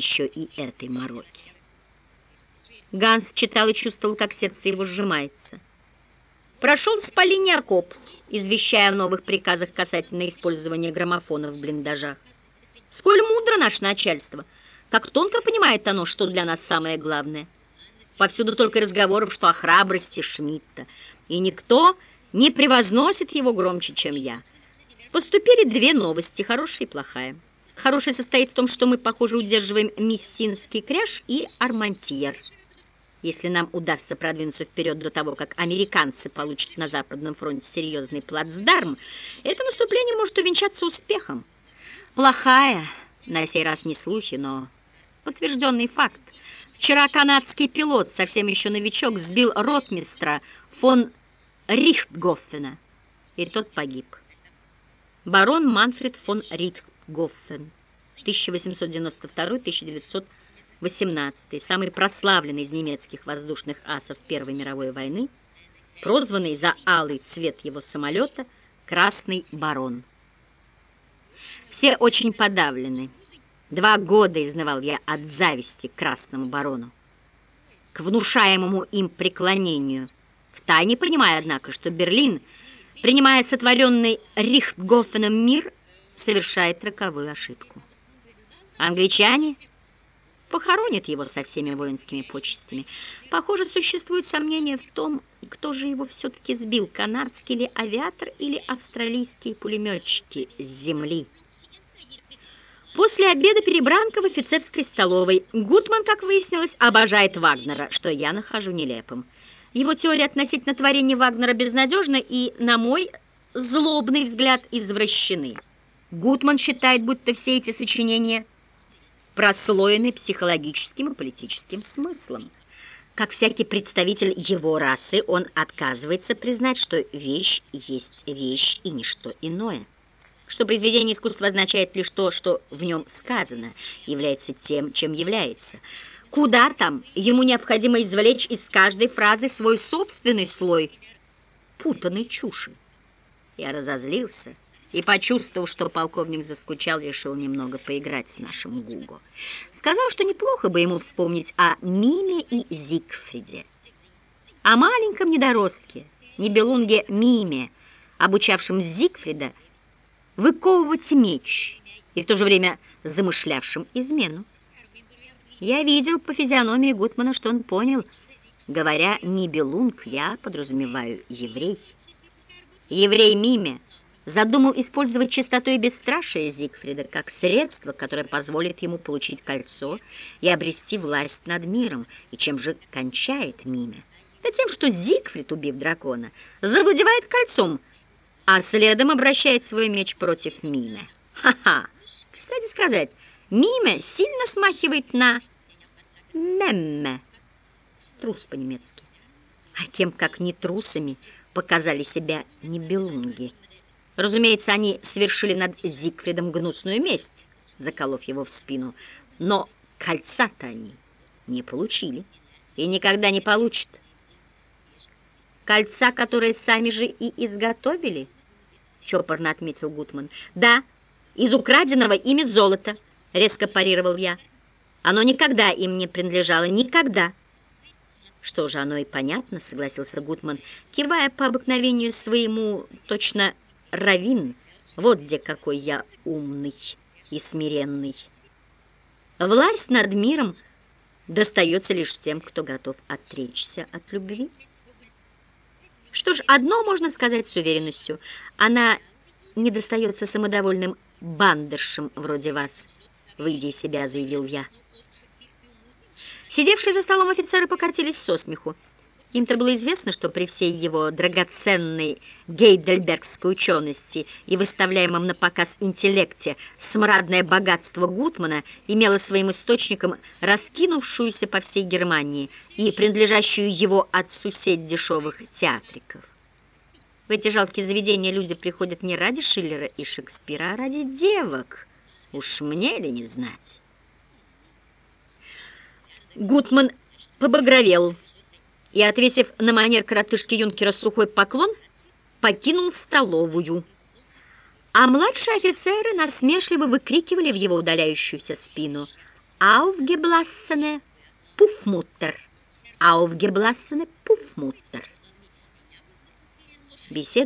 еще и этой мороки. Ганс читал и чувствовал, как сердце его сжимается. Прошел с Полине окоп, извещая о новых приказах касательно использования граммофонов в блиндажах. Сколь мудро наше начальство, как тонко понимает оно, что для нас самое главное. Повсюду только разговоров, что о храбрости Шмидта, и никто не превозносит его громче, чем я. Поступили две новости, хорошая и плохая. Хорошая состоит в том, что мы, похоже, удерживаем Мессинский кряж и Армантьер. Если нам удастся продвинуться вперед до того, как американцы получат на Западном фронте серьезный плацдарм, это наступление может увенчаться успехом. Плохая, на сей раз не слухи, но подтвержденный факт. Вчера канадский пилот, совсем еще новичок, сбил ротмистра фон Рихтгоффена, и тот погиб. Барон Манфред фон Рихтгоффен, 1892-1918, самый прославленный из немецких воздушных асов Первой мировой войны, прозванный за алый цвет его самолета «Красный барон». Все очень подавлены. Два года изнывал я от зависти к Красному барону, к внушаемому им преклонению, втайне понимая, однако, что Берлин, принимая сотворенный Рихтгофеном мир, совершает роковую ошибку. Англичане похоронят его со всеми воинскими почестями. Похоже, существует сомнение в том, кто же его все-таки сбил, канадский ли авиатор или австралийские пулеметчики с земли. После обеда перебранка в офицерской столовой. Гутман, как выяснилось, обожает Вагнера, что я нахожу нелепым. Его теория относительно творения Вагнера безнадежна и, на мой злобный взгляд, извращены. Гутман считает, будто все эти сочинения прослоены психологическим и политическим смыслом. Как всякий представитель его расы, он отказывается признать, что вещь есть вещь и ничто иное что произведение искусства означает лишь то, что в нем сказано, является тем, чем является. Куда там? Ему необходимо извлечь из каждой фразы свой собственный слой путанной чуши. Я разозлился и, почувствовав, что полковник заскучал, решил немного поиграть с нашим Гуго. Сказал, что неплохо бы ему вспомнить о Миме и Зигфриде, о маленьком недоростке, небелунге Миме, обучавшем Зигфрида выковывать меч и в то же время замышлявшим измену. Я видел по физиономии Гутмана, что он понял, говоря «нибелунг», я подразумеваю «еврей». Еврей Миме задумал использовать чистоту и бесстрашие Зигфрида как средство, которое позволит ему получить кольцо и обрести власть над миром. И чем же кончает Миме? Да тем, что Зигфрид, убив дракона, завладевает кольцом, а следом обращает свой меч против Миме. Ха-ха! Кстати сказать, Миме сильно смахивает на Мемме. Трус по-немецки. А кем, как не трусами, показали себя небелунги. Разумеется, они совершили над Зигфридом гнусную месть, заколов его в спину, но кольца-то они не получили и никогда не получат. Кольца, которые сами же и изготовили –— чопорно отметил Гутман. «Да, из украденного ими золота», — резко парировал я. «Оно никогда им не принадлежало, никогда». «Что же, оно и понятно», — согласился Гутман, кивая по обыкновению своему точно равин. «Вот где какой я умный и смиренный». Власть над миром достается лишь тем, кто готов отречься от любви. Что ж, одно можно сказать с уверенностью. Она не достается самодовольным бандершам вроде вас, выйдя из себя, заявил я. Сидевшие за столом офицеры покатились со смеху. Им-то было известно, что при всей его драгоценной гейдельбергской учености и выставляемом на показ интеллекте смрадное богатство Гутмана имело своим источником раскинувшуюся по всей Германии и принадлежащую его отцу сеть дешевых театриков. В эти жалкие заведения люди приходят не ради Шиллера и Шекспира, а ради девок. Уж мне ли не знать? Гутман побагровел и, отвесив на манер коротышки юнкера сухой поклон, покинул столовую. А младшие офицеры насмешливо выкрикивали в его удаляющуюся спину Aufgeblassene Puffmutter. Aufgeblassene Puffmutter. Беседа